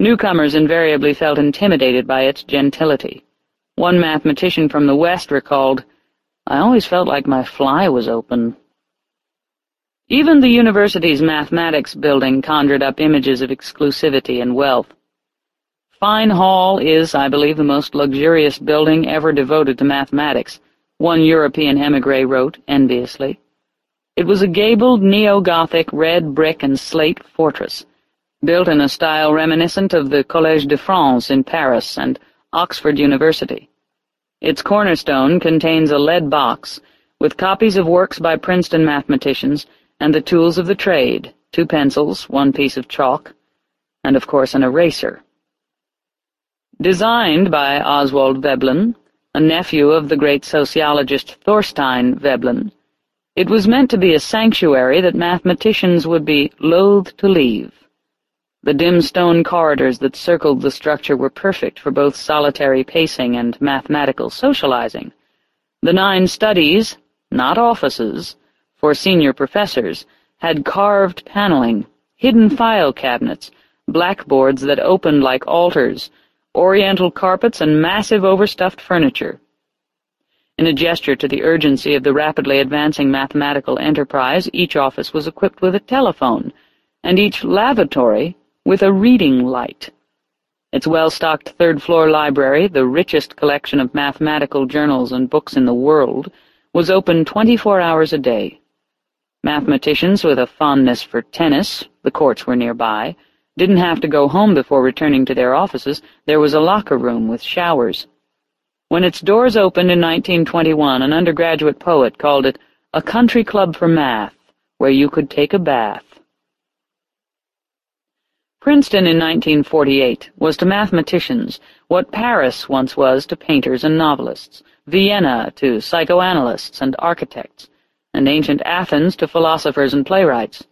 Newcomers invariably felt intimidated by its gentility. One mathematician from the West recalled, I always felt like my fly was open. Even the university's mathematics building conjured up images of exclusivity and wealth. Fine Hall is, I believe, the most luxurious building ever devoted to mathematics, one European emigre wrote enviously. It was a gabled neo-Gothic red brick and slate fortress, built in a style reminiscent of the Collège de France in Paris and Oxford University. Its cornerstone contains a lead box with copies of works by Princeton mathematicians and the tools of the trade, two pencils, one piece of chalk, and of course an eraser. Designed by Oswald Veblen, a nephew of the great sociologist Thorstein Veblen, it was meant to be a sanctuary that mathematicians would be loath to leave. The dim stone corridors that circled the structure were perfect for both solitary pacing and mathematical socializing. The nine studies, not offices, for senior professors, had carved paneling, hidden file cabinets, blackboards that opened like altars, oriental carpets, and massive overstuffed furniture. In a gesture to the urgency of the rapidly advancing mathematical enterprise, each office was equipped with a telephone, and each lavatory with a reading light. Its well-stocked third-floor library, the richest collection of mathematical journals and books in the world, was open twenty-four hours a day. Mathematicians with a fondness for tennis, the courts were nearby, didn't have to go home before returning to their offices. There was a locker room with showers. When its doors opened in 1921, an undergraduate poet called it a country club for math, where you could take a bath. Princeton in 1948 was to mathematicians what Paris once was to painters and novelists, Vienna to psychoanalysts and architects, and ancient Athens to philosophers and playwrights.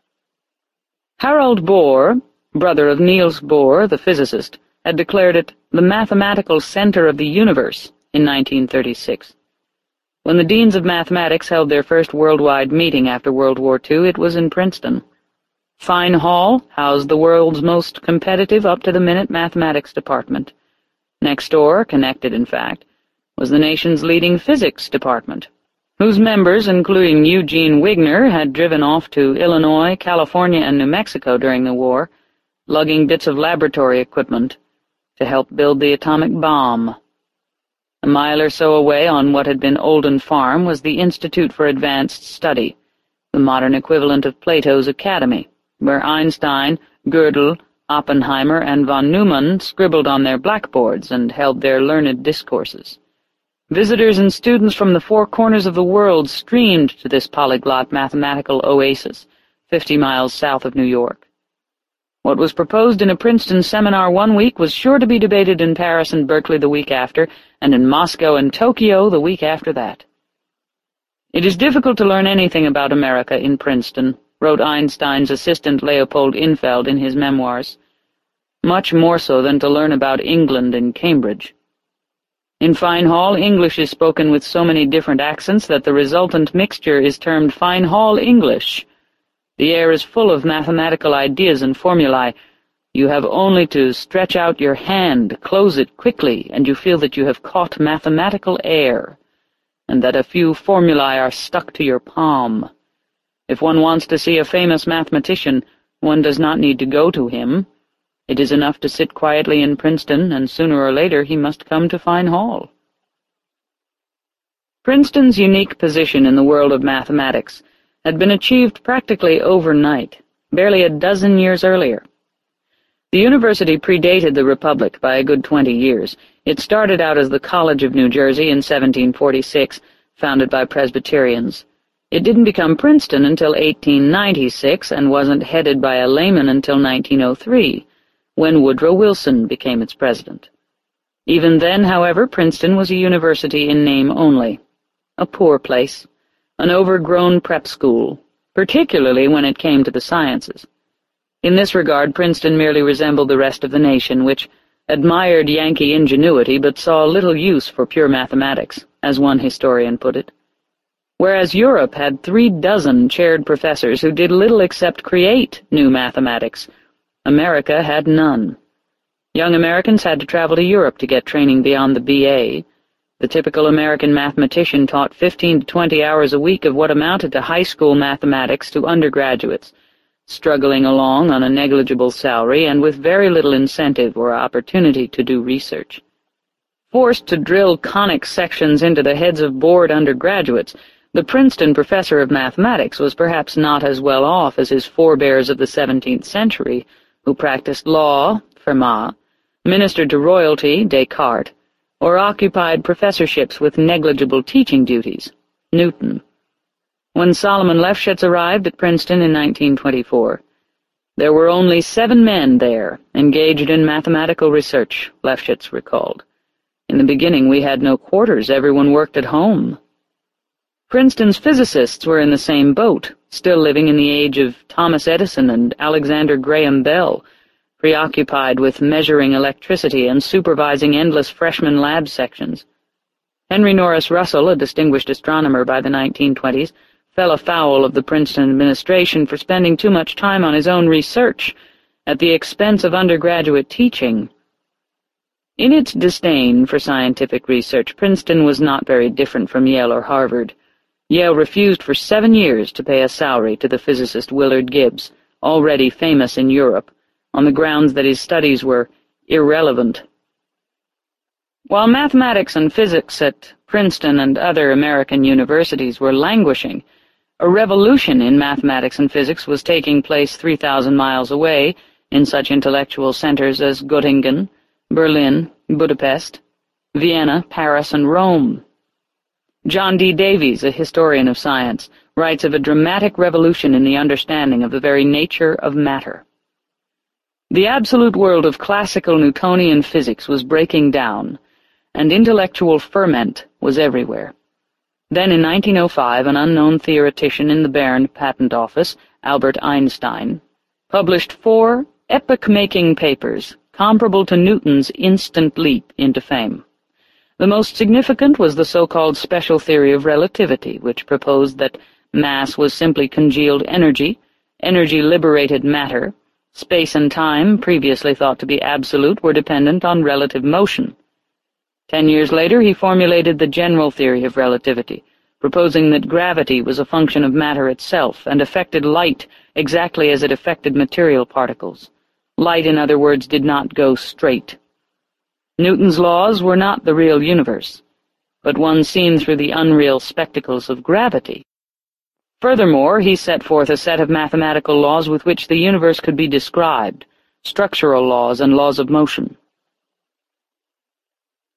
Harald Bohr, brother of Niels Bohr, the physicist, had declared it the mathematical center of the universe in 1936. When the deans of mathematics held their first worldwide meeting after World War II, it was in Princeton. Fine Hall housed the world's most competitive up-to-the-minute mathematics department. Next door, connected in fact, was the nation's leading physics department, whose members, including Eugene Wigner, had driven off to Illinois, California, and New Mexico during the war, lugging bits of laboratory equipment to help build the atomic bomb. A mile or so away on what had been Olden Farm was the Institute for Advanced Study, the modern equivalent of Plato's Academy where Einstein, Gödel, Oppenheimer, and von Neumann scribbled on their blackboards and held their learned discourses. Visitors and students from the four corners of the world streamed to this polyglot mathematical oasis, fifty miles south of New York. What was proposed in a Princeton seminar one week was sure to be debated in Paris and Berkeley the week after, and in Moscow and Tokyo the week after that. It is difficult to learn anything about America in Princeton, wrote Einstein's assistant Leopold Infeld in his memoirs, much more so than to learn about England and Cambridge. In Fine Hall, English is spoken with so many different accents that the resultant mixture is termed Fine Hall English. The air is full of mathematical ideas and formulae. You have only to stretch out your hand, close it quickly, and you feel that you have caught mathematical air, and that a few formulae are stuck to your palm. If one wants to see a famous mathematician, one does not need to go to him. It is enough to sit quietly in Princeton, and sooner or later he must come to Fine Hall. Princeton's unique position in the world of mathematics had been achieved practically overnight, barely a dozen years earlier. The university predated the Republic by a good twenty years. It started out as the College of New Jersey in 1746, founded by Presbyterians. It didn't become Princeton until 1896 and wasn't headed by a layman until 1903, when Woodrow Wilson became its president. Even then, however, Princeton was a university in name only. A poor place, an overgrown prep school, particularly when it came to the sciences. In this regard, Princeton merely resembled the rest of the nation, which admired Yankee ingenuity but saw little use for pure mathematics, as one historian put it. Whereas Europe had three dozen chaired professors who did little except create new mathematics, America had none. Young Americans had to travel to Europe to get training beyond the BA. The typical American mathematician taught 15 to 20 hours a week of what amounted to high school mathematics to undergraduates, struggling along on a negligible salary and with very little incentive or opportunity to do research. Forced to drill conic sections into the heads of bored undergraduates, the Princeton professor of mathematics was perhaps not as well off as his forebears of the seventeenth century, who practiced law, Fermat, ministered to royalty, Descartes, or occupied professorships with negligible teaching duties, Newton. When Solomon Lefschetz arrived at Princeton in 1924, there were only seven men there, engaged in mathematical research, Lefschetz recalled. In the beginning we had no quarters, everyone worked at home. Princeton's physicists were in the same boat, still living in the age of Thomas Edison and Alexander Graham Bell, preoccupied with measuring electricity and supervising endless freshman lab sections. Henry Norris Russell, a distinguished astronomer by the 1920s, fell afoul of the Princeton administration for spending too much time on his own research at the expense of undergraduate teaching. In its disdain for scientific research, Princeton was not very different from Yale or Harvard. Yale refused for seven years to pay a salary to the physicist Willard Gibbs, already famous in Europe, on the grounds that his studies were irrelevant. While mathematics and physics at Princeton and other American universities were languishing, a revolution in mathematics and physics was taking place 3,000 miles away in such intellectual centers as Göttingen, Berlin, Budapest, Vienna, Paris, and Rome. John D. Davies, a historian of science, writes of a dramatic revolution in the understanding of the very nature of matter. The absolute world of classical Newtonian physics was breaking down, and intellectual ferment was everywhere. Then in 1905 an unknown theoretician in the Bern Patent Office, Albert Einstein, published four epoch-making papers comparable to Newton's instant leap into fame. The most significant was the so-called special theory of relativity, which proposed that mass was simply congealed energy, energy liberated matter, Space and time, previously thought to be absolute, were dependent on relative motion. Ten years later he formulated the general theory of relativity, proposing that gravity was a function of matter itself and affected light exactly as it affected material particles. Light, in other words, did not go straight. Newton's laws were not the real universe, but one seen through the unreal spectacles of gravity. Furthermore, he set forth a set of mathematical laws with which the universe could be described, structural laws and laws of motion.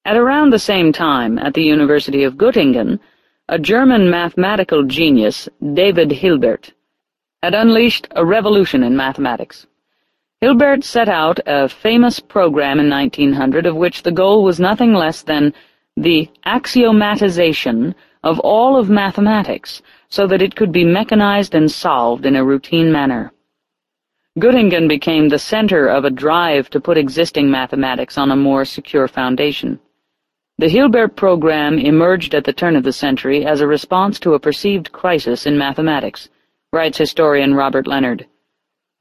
At around the same time, at the University of Göttingen, a German mathematical genius, David Hilbert, had unleashed a revolution in mathematics. Hilbert set out a famous program in 1900 of which the goal was nothing less than the axiomatization of all of mathematics, so that it could be mechanized and solved in a routine manner. Göttingen became the center of a drive to put existing mathematics on a more secure foundation. The Hilbert program emerged at the turn of the century as a response to a perceived crisis in mathematics, writes historian Robert Leonard.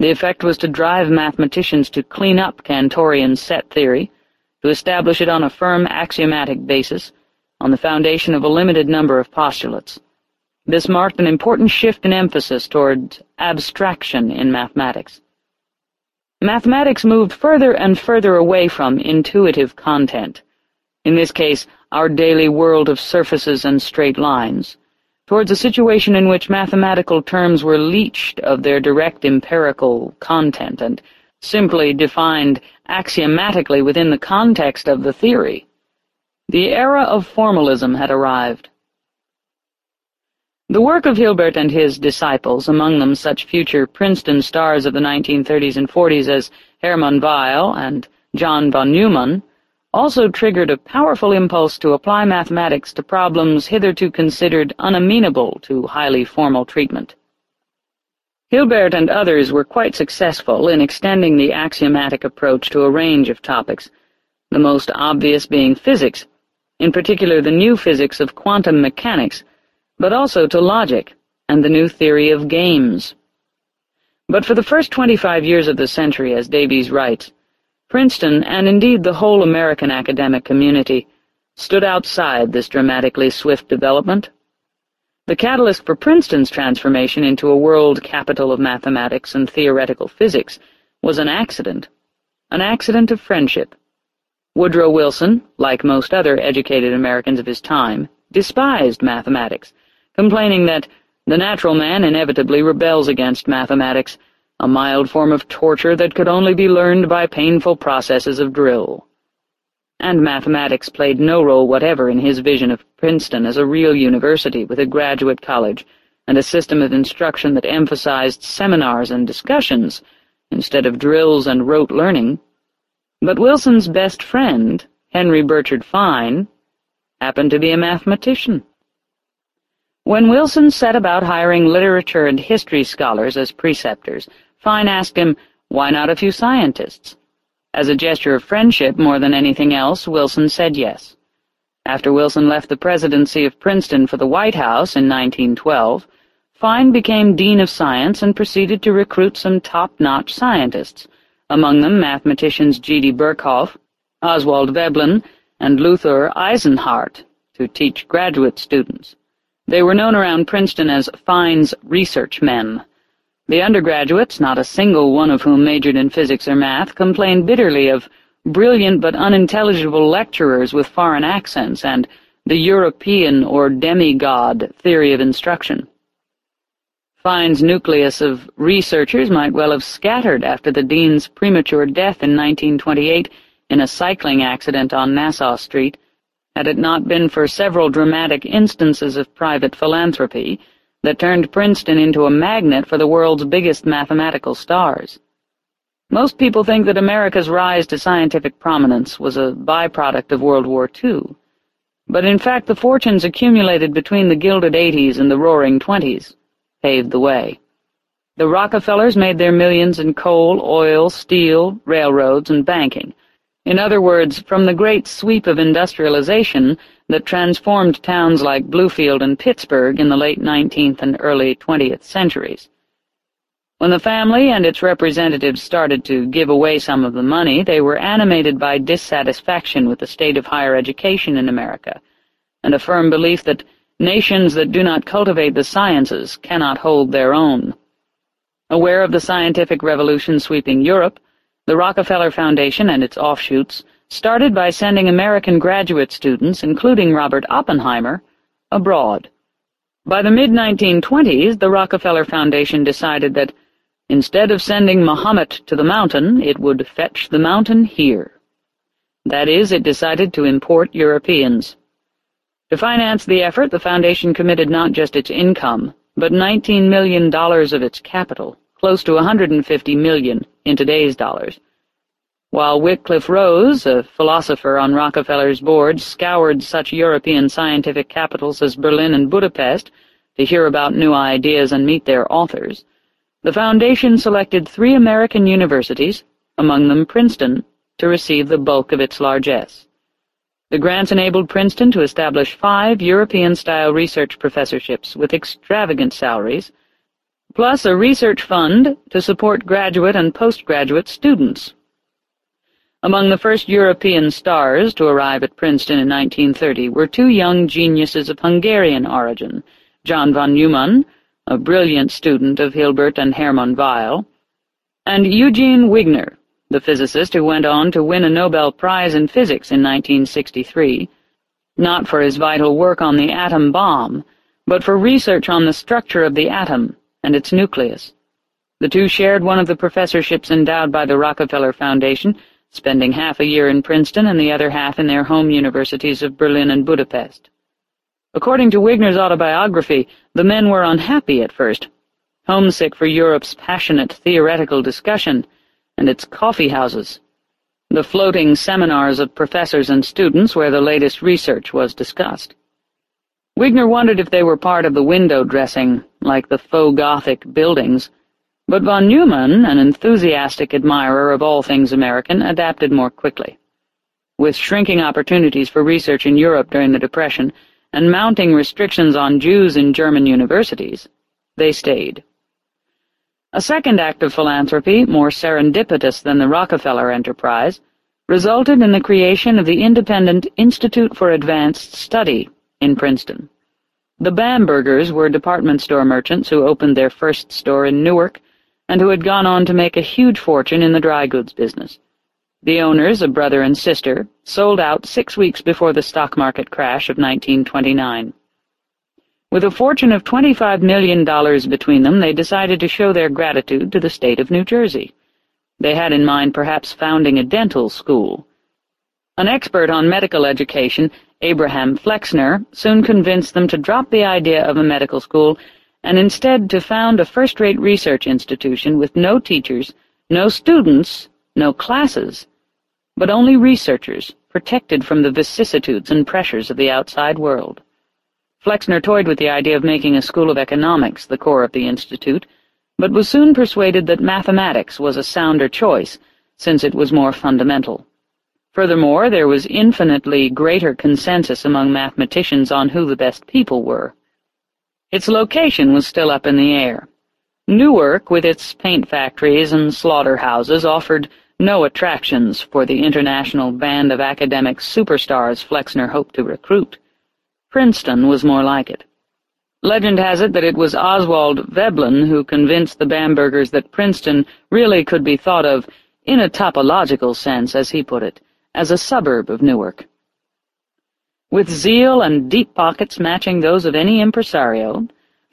The effect was to drive mathematicians to clean up Cantorian set theory, to establish it on a firm axiomatic basis, on the foundation of a limited number of postulates. This marked an important shift in emphasis toward abstraction in mathematics. Mathematics moved further and further away from intuitive content, in this case our daily world of surfaces and straight lines, towards a situation in which mathematical terms were leached of their direct empirical content and simply defined axiomatically within the context of the theory. The era of formalism had arrived. The work of Hilbert and his disciples, among them such future Princeton stars of the 1930s and 40s as Hermann Weyl and John von Neumann, also triggered a powerful impulse to apply mathematics to problems hitherto considered unamenable to highly formal treatment. Hilbert and others were quite successful in extending the axiomatic approach to a range of topics, the most obvious being physics, in particular the new physics of quantum mechanics, but also to logic and the new theory of games. But for the first twenty-five years of the century, as Davies writes, Princeton, and indeed the whole American academic community, stood outside this dramatically swift development. The catalyst for Princeton's transformation into a world capital of mathematics and theoretical physics was an accident, an accident of friendship. Woodrow Wilson, like most other educated Americans of his time, despised mathematics, complaining that the natural man inevitably rebels against mathematics, a mild form of torture that could only be learned by painful processes of drill. And mathematics played no role whatever in his vision of Princeton as a real university with a graduate college and a system of instruction that emphasized seminars and discussions instead of drills and rote learning. But Wilson's best friend, Henry Burchard Fine, happened to be a mathematician. When Wilson set about hiring literature and history scholars as preceptors, Fine asked him, why not a few scientists? As a gesture of friendship more than anything else, Wilson said yes. After Wilson left the presidency of Princeton for the White House in 1912, Fine became Dean of Science and proceeded to recruit some top-notch scientists, among them mathematicians G.D. Birkhoff, Oswald Veblen, and Luther Eisenhart, to teach graduate students. They were known around Princeton as Fine's research men. The undergraduates, not a single one of whom majored in physics or math, complained bitterly of brilliant but unintelligible lecturers with foreign accents and the European or demigod theory of instruction. Fine's nucleus of researchers might well have scattered after the dean's premature death in 1928 in a cycling accident on Nassau Street, had it not been for several dramatic instances of private philanthropy that turned Princeton into a magnet for the world's biggest mathematical stars. Most people think that America's rise to scientific prominence was a byproduct of World War II, but in fact the fortunes accumulated between the Gilded Eighties and the Roaring Twenties paved the way. The Rockefellers made their millions in coal, oil, steel, railroads, and banking, in other words, from the great sweep of industrialization that transformed towns like Bluefield and Pittsburgh in the late 19th and early 20th centuries. When the family and its representatives started to give away some of the money, they were animated by dissatisfaction with the state of higher education in America, and a firm belief that nations that do not cultivate the sciences cannot hold their own. Aware of the scientific revolution sweeping Europe, the Rockefeller Foundation and its offshoots started by sending American graduate students, including Robert Oppenheimer, abroad. By the mid-1920s, the Rockefeller Foundation decided that instead of sending Muhammad to the mountain, it would fetch the mountain here. That is, it decided to import Europeans. To finance the effort, the Foundation committed not just its income, but $19 million of its capital close to 150 million in today's dollars. While Wickliffe Rose, a philosopher on Rockefeller's board, scoured such European scientific capitals as Berlin and Budapest to hear about new ideas and meet their authors, the Foundation selected three American universities, among them Princeton, to receive the bulk of its largesse. The grants enabled Princeton to establish five European-style research professorships with extravagant salaries, plus a research fund to support graduate and postgraduate students. Among the first European stars to arrive at Princeton in 1930 were two young geniuses of Hungarian origin, John von Neumann, a brilliant student of Hilbert and Hermann Weyl, and Eugene Wigner, the physicist who went on to win a Nobel Prize in Physics in 1963, not for his vital work on the atom bomb, but for research on the structure of the atom and its nucleus. The two shared one of the professorships endowed by the Rockefeller Foundation, spending half a year in Princeton and the other half in their home universities of Berlin and Budapest. According to Wigner's autobiography, the men were unhappy at first, homesick for Europe's passionate theoretical discussion and its coffee houses, the floating seminars of professors and students where the latest research was discussed. Wigner wondered if they were part of the window dressing, like the faux Gothic buildings, but von Neumann, an enthusiastic admirer of all things American, adapted more quickly. With shrinking opportunities for research in Europe during the Depression and mounting restrictions on Jews in German universities, they stayed. A second act of philanthropy, more serendipitous than the Rockefeller enterprise, resulted in the creation of the independent Institute for Advanced Study in Princeton. The Bambergers were department store merchants who opened their first store in Newark and who had gone on to make a huge fortune in the dry goods business. The owners, a brother and sister, sold out six weeks before the stock market crash of 1929. With a fortune of $25 million between them, they decided to show their gratitude to the state of New Jersey. They had in mind perhaps founding a dental school. An expert on medical education, Abraham Flexner, soon convinced them to drop the idea of a medical school and instead to found a first-rate research institution with no teachers, no students, no classes, but only researchers, protected from the vicissitudes and pressures of the outside world. Flexner toyed with the idea of making a school of economics the core of the institute, but was soon persuaded that mathematics was a sounder choice, since it was more fundamental. Furthermore, there was infinitely greater consensus among mathematicians on who the best people were. Its location was still up in the air. Newark, with its paint factories and slaughterhouses, offered no attractions for the international band of academic superstars Flexner hoped to recruit. Princeton was more like it. Legend has it that it was Oswald Veblen who convinced the Bambergers that Princeton really could be thought of, in a topological sense, as he put it, as a suburb of Newark. With zeal and deep pockets matching those of any impresario,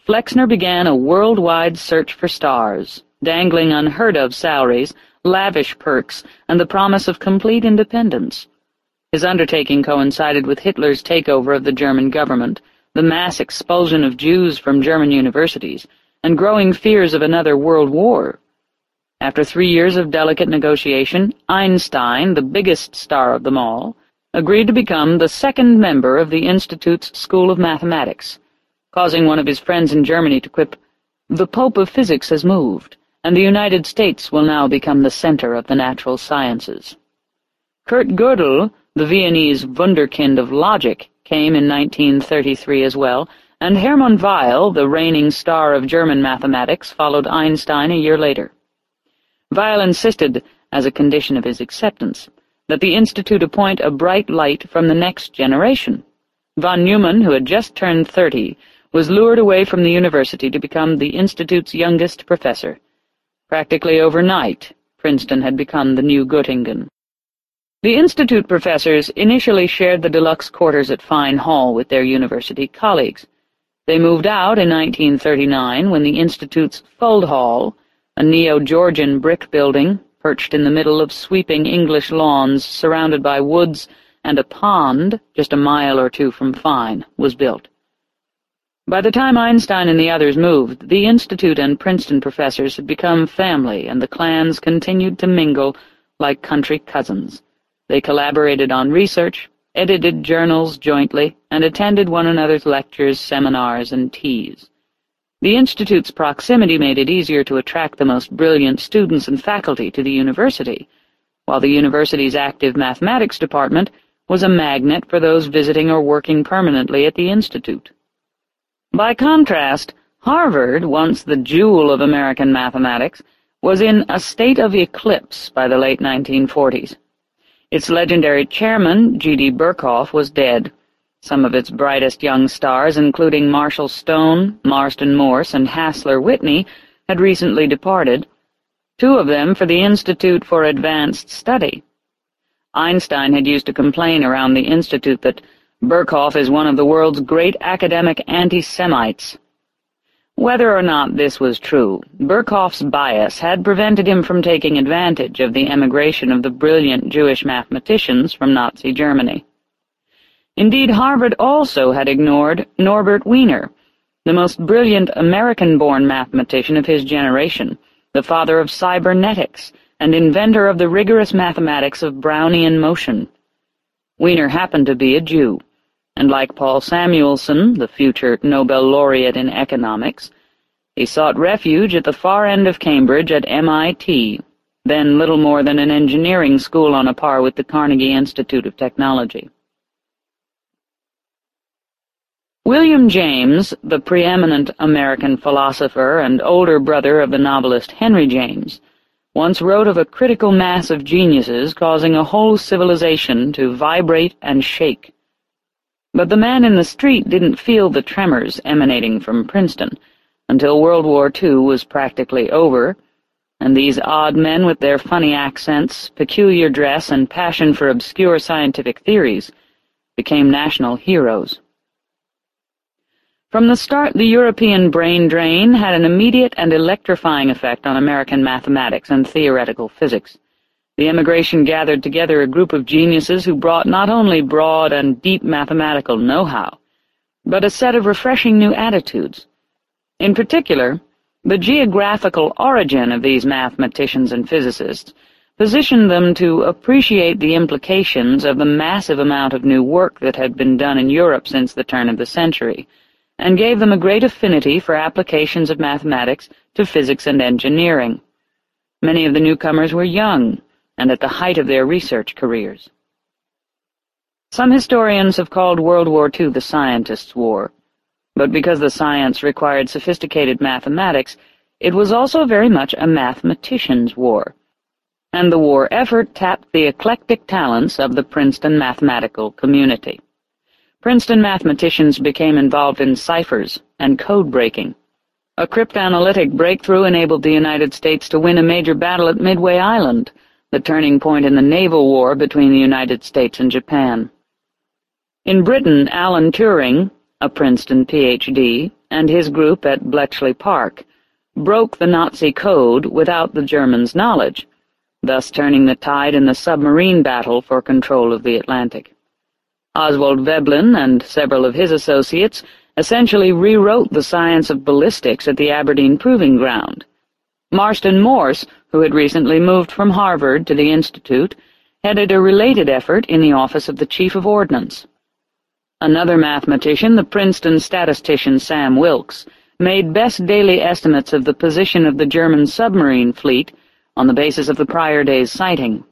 Flexner began a worldwide search for stars, dangling unheard-of salaries, lavish perks, and the promise of complete independence. His undertaking coincided with Hitler's takeover of the German government, the mass expulsion of Jews from German universities, and growing fears of another world war. After three years of delicate negotiation, Einstein, the biggest star of them all, agreed to become the second member of the Institute's School of Mathematics, causing one of his friends in Germany to quip, The Pope of Physics has moved, and the United States will now become the center of the natural sciences. Kurt Gödel, the Viennese wunderkind of logic, came in 1933 as well, and Hermann Weyl, the reigning star of German mathematics, followed Einstein a year later. Weyl insisted, as a condition of his acceptance, that the Institute appoint a bright light from the next generation. Von Neumann, who had just turned thirty, was lured away from the university to become the Institute's youngest professor. Practically overnight, Princeton had become the new Göttingen. The Institute professors initially shared the deluxe quarters at Fine Hall with their university colleagues. They moved out in 1939 when the Institute's Fuld Hall, a neo-Georgian brick building perched in the middle of sweeping English lawns surrounded by woods and a pond just a mile or two from Fine, was built. By the time Einstein and the others moved, the Institute and Princeton professors had become family, and the clans continued to mingle like country cousins. They collaborated on research, edited journals jointly, and attended one another's lectures, seminars, and teas. The Institute's proximity made it easier to attract the most brilliant students and faculty to the university, while the university's active mathematics department was a magnet for those visiting or working permanently at the Institute. By contrast, Harvard, once the jewel of American mathematics, was in a state of eclipse by the late 1940s. Its legendary chairman, G.D. Birkhoff, was dead. Some of its brightest young stars, including Marshall Stone, Marston Morse, and Hassler Whitney, had recently departed, two of them for the Institute for Advanced Study. Einstein had used to complain around the Institute that Birkhoff is one of the world's great academic anti-Semites. Whether or not this was true, Birkhoff's bias had prevented him from taking advantage of the emigration of the brilliant Jewish mathematicians from Nazi Germany. Indeed, Harvard also had ignored Norbert Wiener, the most brilliant American-born mathematician of his generation, the father of cybernetics, and inventor of the rigorous mathematics of Brownian motion. Wiener happened to be a Jew and like Paul Samuelson, the future Nobel laureate in economics, he sought refuge at the far end of Cambridge at MIT, then little more than an engineering school on a par with the Carnegie Institute of Technology. William James, the preeminent American philosopher and older brother of the novelist Henry James, once wrote of a critical mass of geniuses causing a whole civilization to vibrate and shake. But the man in the street didn't feel the tremors emanating from Princeton until World War II was practically over, and these odd men with their funny accents, peculiar dress, and passion for obscure scientific theories became national heroes. From the start, the European brain drain had an immediate and electrifying effect on American mathematics and theoretical physics. The emigration gathered together a group of geniuses who brought not only broad and deep mathematical know-how, but a set of refreshing new attitudes. In particular, the geographical origin of these mathematicians and physicists positioned them to appreciate the implications of the massive amount of new work that had been done in Europe since the turn of the century, and gave them a great affinity for applications of mathematics to physics and engineering. Many of the newcomers were young, and at the height of their research careers. Some historians have called World War II the Scientists' War, but because the science required sophisticated mathematics, it was also very much a mathematician's war, and the war effort tapped the eclectic talents of the Princeton mathematical community. Princeton mathematicians became involved in ciphers and code breaking. A cryptanalytic breakthrough enabled the United States to win a major battle at Midway Island, the turning point in the naval war between the United States and Japan. In Britain, Alan Turing, a Princeton Ph.D., and his group at Bletchley Park broke the Nazi code without the Germans' knowledge, thus turning the tide in the submarine battle for control of the Atlantic. Oswald Veblen and several of his associates essentially rewrote the science of ballistics at the Aberdeen Proving Ground. Marston Morse, who had recently moved from Harvard to the Institute, headed a related effort in the office of the Chief of Ordnance. Another mathematician, the Princeton statistician Sam Wilks, made best daily estimates of the position of the German submarine fleet on the basis of the prior day's sighting.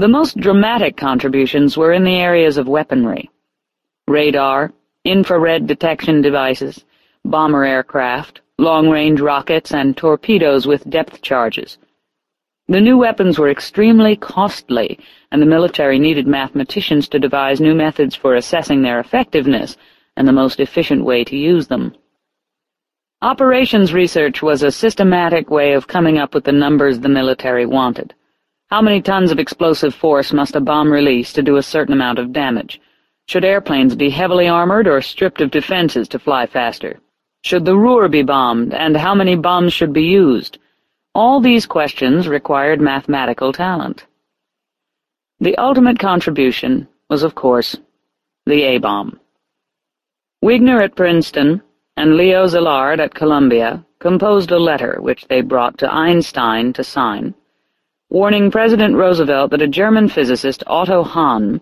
The most dramatic contributions were in the areas of weaponry. Radar, infrared detection devices, bomber aircraft, long-range rockets, and torpedoes with depth charges. The new weapons were extremely costly, and the military needed mathematicians to devise new methods for assessing their effectiveness and the most efficient way to use them. Operations research was a systematic way of coming up with the numbers the military wanted. How many tons of explosive force must a bomb release to do a certain amount of damage? Should airplanes be heavily armored or stripped of defenses to fly faster? Should the Ruhr be bombed, and how many bombs should be used? All these questions required mathematical talent. The ultimate contribution was, of course, the A-bomb. Wigner at Princeton and Leo Szilard at Columbia composed a letter which they brought to Einstein to sign, warning President Roosevelt that a German physicist, Otto Hahn,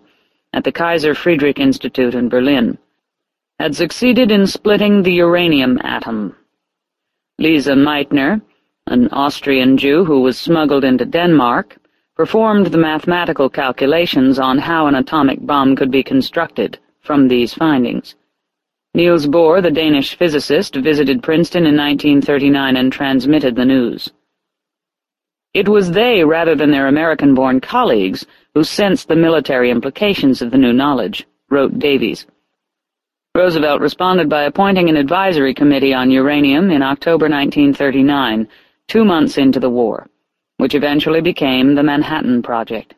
at the Kaiser Friedrich Institute in Berlin, had succeeded in splitting the uranium atom. Lise Meitner, an Austrian Jew who was smuggled into Denmark, performed the mathematical calculations on how an atomic bomb could be constructed from these findings. Niels Bohr, the Danish physicist, visited Princeton in 1939 and transmitted the news. It was they, rather than their American-born colleagues, who sensed the military implications of the new knowledge, wrote Davies. Roosevelt responded by appointing an advisory committee on uranium in October 1939, two months into the war, which eventually became the Manhattan Project.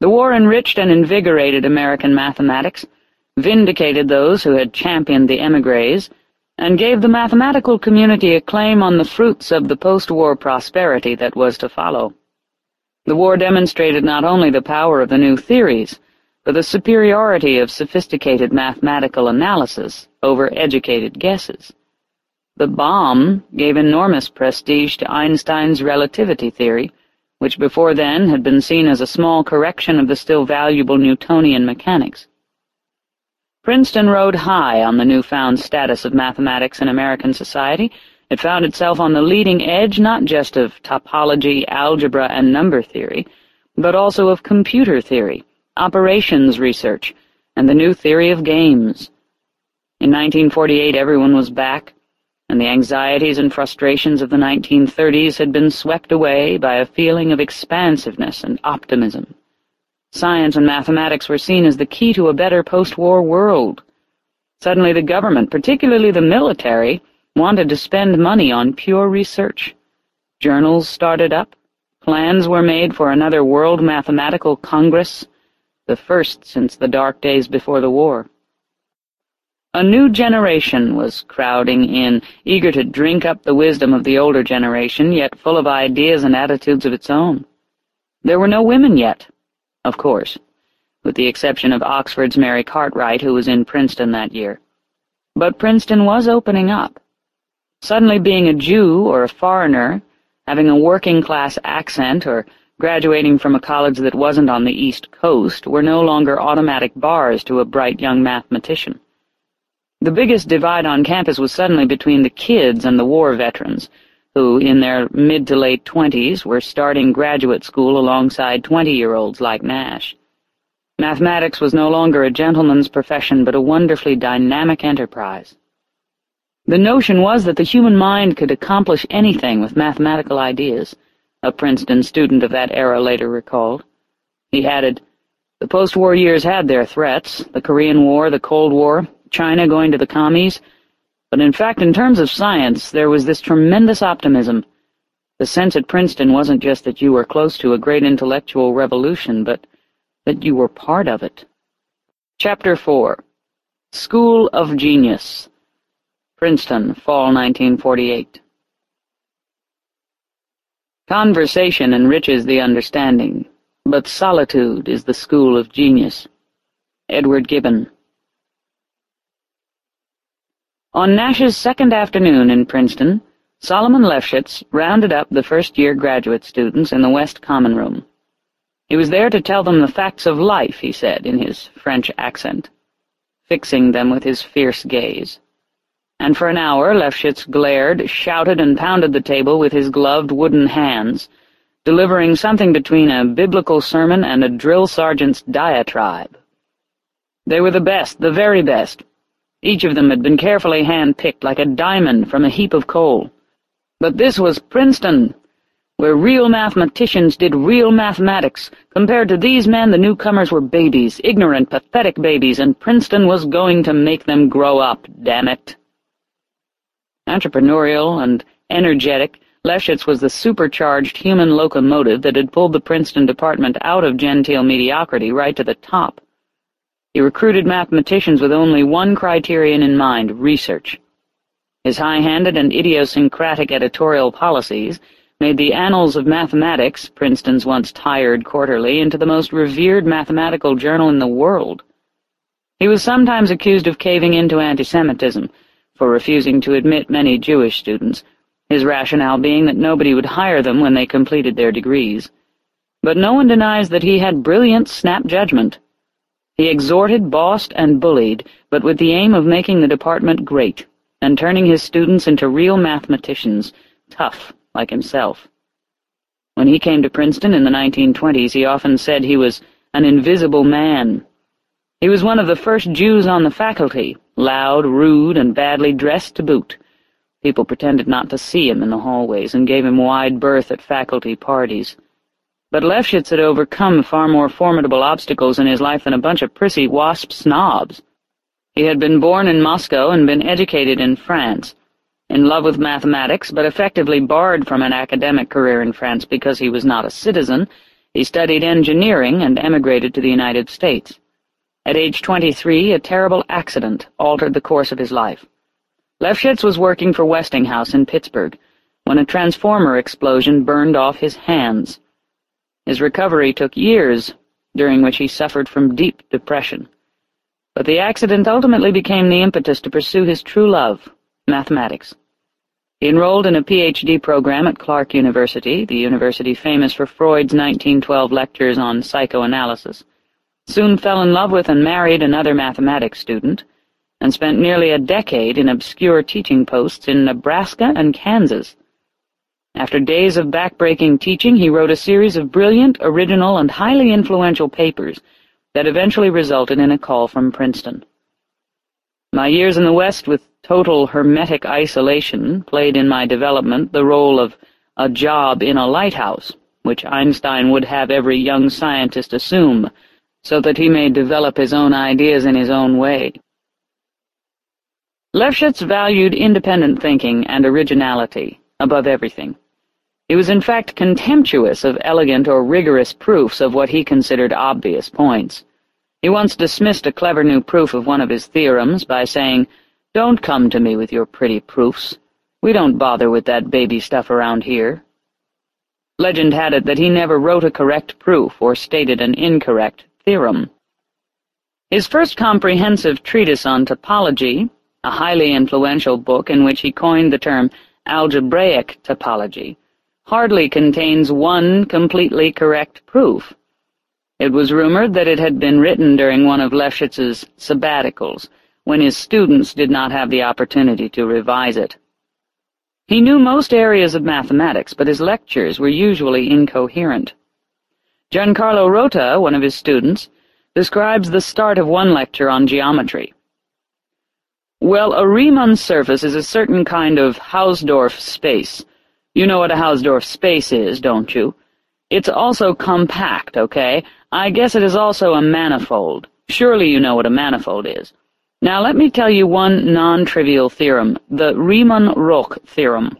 The war enriched and invigorated American mathematics, vindicated those who had championed the emigres, and gave the mathematical community a claim on the fruits of the post-war prosperity that was to follow. The war demonstrated not only the power of the new theories, but the superiority of sophisticated mathematical analysis over educated guesses. The bomb gave enormous prestige to Einstein's relativity theory, which before then had been seen as a small correction of the still valuable Newtonian mechanics. Princeton rode high on the newfound status of mathematics in American society. It found itself on the leading edge not just of topology, algebra, and number theory, but also of computer theory, operations research, and the new theory of games. In 1948 everyone was back, and the anxieties and frustrations of the 1930s had been swept away by a feeling of expansiveness and optimism. Science and mathematics were seen as the key to a better post-war world. Suddenly the government, particularly the military, wanted to spend money on pure research. Journals started up, plans were made for another World Mathematical Congress, the first since the dark days before the war. A new generation was crowding in, eager to drink up the wisdom of the older generation, yet full of ideas and attitudes of its own. There were no women yet, of course, with the exception of Oxford's Mary Cartwright, who was in Princeton that year. But Princeton was opening up. Suddenly being a Jew or a foreigner, having a working-class accent, or graduating from a college that wasn't on the East Coast were no longer automatic bars to a bright young mathematician. The biggest divide on campus was suddenly between the kids and the war veterans, who, in their mid to late twenties, were starting graduate school alongside twenty-year-olds like Nash. Mathematics was no longer a gentleman's profession, but a wonderfully dynamic enterprise. The notion was that the human mind could accomplish anything with mathematical ideas, a Princeton student of that era later recalled. He added, The post-war years had their threats, the Korean War, the Cold War, China going to the commies, but in fact in terms of science there was this tremendous optimism. The sense at Princeton wasn't just that you were close to a great intellectual revolution, but that you were part of it. Chapter 4 School of Genius Princeton, Fall 1948 Conversation enriches the understanding, but solitude is the school of genius. Edward Gibbon on Nash's second afternoon in Princeton, Solomon Lefschetz rounded up the first-year graduate students in the West Common Room. He was there to tell them the facts of life, he said in his French accent, fixing them with his fierce gaze. And for an hour Lefschetz glared, shouted, and pounded the table with his gloved wooden hands, delivering something between a biblical sermon and a drill sergeant's diatribe. They were the best, the very best, each of them had been carefully hand-picked like a diamond from a heap of coal. But this was Princeton, where real mathematicians did real mathematics. Compared to these men, the newcomers were babies, ignorant, pathetic babies, and Princeton was going to make them grow up, damn it. Entrepreneurial and energetic, Lefschetz was the supercharged human locomotive that had pulled the Princeton department out of genteel mediocrity right to the top. He recruited mathematicians with only one criterion in mind, research. His high-handed and idiosyncratic editorial policies made the Annals of Mathematics, Princeton's once tired quarterly, into the most revered mathematical journal in the world. He was sometimes accused of caving into anti-Semitism, for refusing to admit many Jewish students, his rationale being that nobody would hire them when they completed their degrees. But no one denies that he had brilliant snap judgment. He exhorted, bossed, and bullied, but with the aim of making the department great, and turning his students into real mathematicians, tough, like himself. When he came to Princeton in the 1920s, he often said he was an invisible man. He was one of the first Jews on the faculty, loud, rude, and badly dressed to boot. People pretended not to see him in the hallways and gave him wide berth at faculty parties. But Lefschetz had overcome far more formidable obstacles in his life than a bunch of prissy wasp snobs. He had been born in Moscow and been educated in France, in love with mathematics, but effectively barred from an academic career in France because he was not a citizen, he studied engineering and emigrated to the United States. At age 23, a terrible accident altered the course of his life. Lefschetz was working for Westinghouse in Pittsburgh when a transformer explosion burned off his hands. His recovery took years, during which he suffered from deep depression. But the accident ultimately became the impetus to pursue his true love, mathematics. He enrolled in a PhD program at Clark University, the university famous for Freud's 1912 lectures on psychoanalysis, soon fell in love with and married another mathematics student, and spent nearly a decade in obscure teaching posts in Nebraska and Kansas, after days of backbreaking teaching, he wrote a series of brilliant, original, and highly influential papers that eventually resulted in a call from Princeton. My years in the West with total hermetic isolation played in my development the role of a job in a lighthouse, which Einstein would have every young scientist assume, so that he may develop his own ideas in his own way. Lefschetz valued independent thinking and originality above everything. He was in fact contemptuous of elegant or rigorous proofs of what he considered obvious points. He once dismissed a clever new proof of one of his theorems by saying, Don't come to me with your pretty proofs. We don't bother with that baby stuff around here. Legend had it that he never wrote a correct proof or stated an incorrect theorem. His first comprehensive treatise on topology, a highly influential book in which he coined the term algebraic topology, hardly contains one completely correct proof. It was rumored that it had been written during one of Lefschetz's sabbaticals, when his students did not have the opportunity to revise it. He knew most areas of mathematics, but his lectures were usually incoherent. Giancarlo Rota, one of his students, describes the start of one lecture on geometry. Well, a Riemann surface is a certain kind of Hausdorff space. You know what a Hausdorff space is, don't you? It's also compact, okay? I guess it is also a manifold. Surely you know what a manifold is. Now let me tell you one non-trivial theorem, the Riemann-Roch theorem.